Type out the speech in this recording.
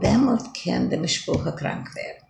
Demut kann der Mischpuche krank werden.